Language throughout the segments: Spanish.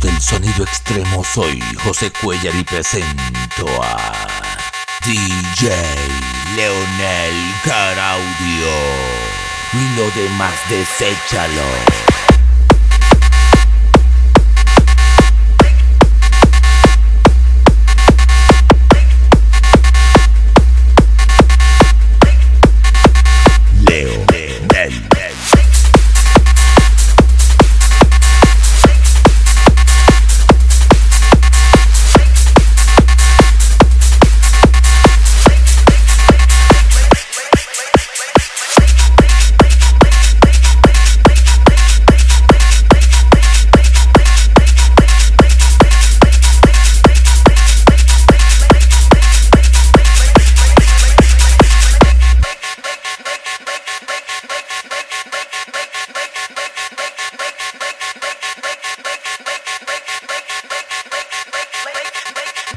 Del sonido extremo, soy José Cuellar y presento a DJ Leonel Caraudio. Y lo demás, deséchalo.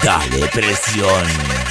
Dale presión.